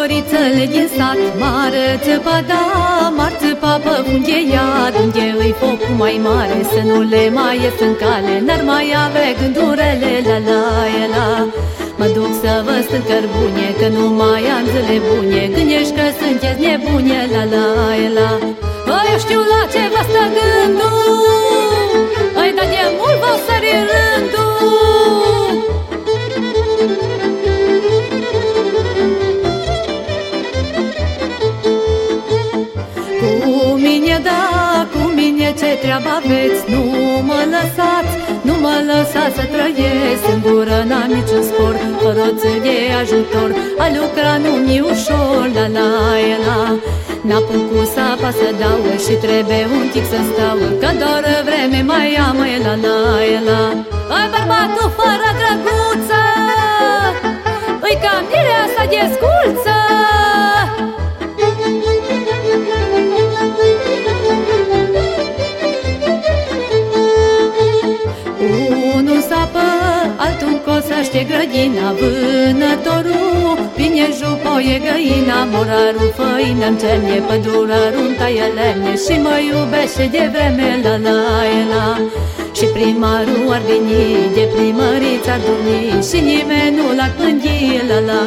lunghe sunt șogorițele din sat Mare țăpa da, mar țăpa pe fungheiat Unde îi focul mai mare să nu le mai ies în cale. N-ar mai avea gândurile la la la. Mă duc să vă stând cărbune Că nu mai am zile bune. Gândești că sunteți nebune la la la. Eu știu la ce vă stă gândul ce treabă aveți? Nu mă lăsați, nu mă lăsați să trăiesc În gură n-am niciun spor, fără de ajutor. A lucra nu mi ușor, la la la. N-apuc cu sapa să dau și trebuie un tic să stau. Că doar vreme mai am, la la la. Ai bărbatul fără drăguță Îi cam asta de sculță crește grădina Vânătorul vine jupoie găina Morarul făină în cerne Pădurarul taie lemne Și mă iubește de vreme la la la. Și primarul ar veni, de primăriți ar dormi Și nimeni nu l-ar plângi, la la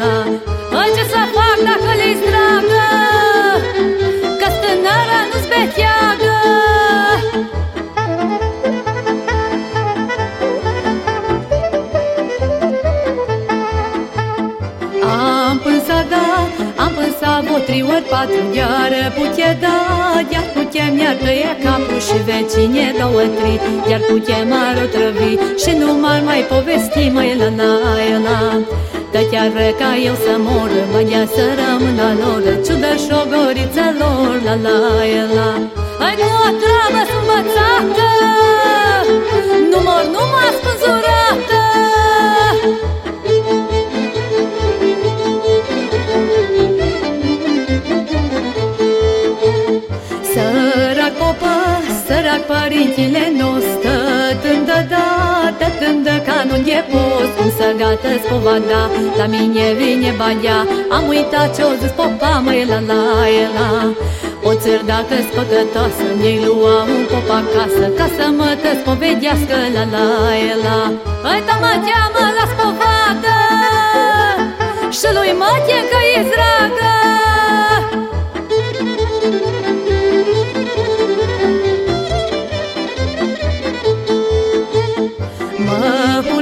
la. Ai ce să fac trei ori patru Iar putea da, iar putea mi-ar tăia capul Și vecine două tri Iar putea m-ar otrăvi Și nu m-ar mai povesti Măi la la la Dar chiar ca eu să mor Mă ia să rămân la lor Ciudă șogorița lor La la la. Hai nu Sărac părintile nu stă Tândă da, te tândă ca nu e post Cum să gata spovada La mine vine bania Am uitat ce-o zis popa măi la la la. O țăr dacă-s păcătoasă Ne-i lua un pop acasă Ca să mă te spovedească la la la. Hai da mă cheamă la spovadă Și lui mă că e dragă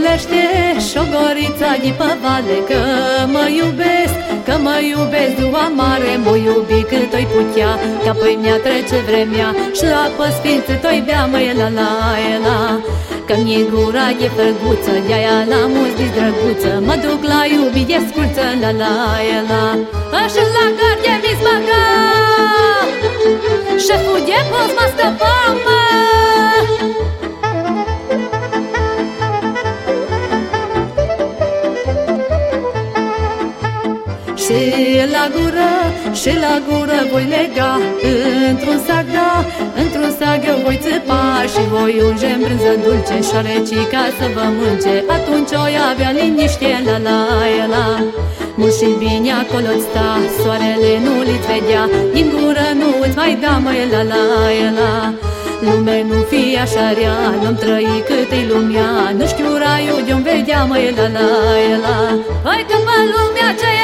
iubește șogorița de pe vale Că mă iubesc, că mă iubesc Dua mare, mă iubi cât o putea. Că apoi mi-a trece vremea Și la apă sfință toi bea măi la la la. Că mi-e gura de făguță De-aia la mulți drăguță Mă duc la iubi de sculță La la la. Așa la gardie mi-s băga. Șeful de post mă scăpa mă Și la gură, și la gură voi lega. Într-un sac, da, într-un sac eu voi țăpa Și voi unge în brânză dulce șorecii ca să vă mânce. Atunci o avea liniște, la la la. Mult și bine acolo sta, soarele nu li vedea. Din gură nu îți mai da, măi, la la la. Lume nu fi așa rea, nu-mi trăi cât-i lumea. Nu știu raiul de-o vedea, măi, la la la. Hai că pe lumea ce e la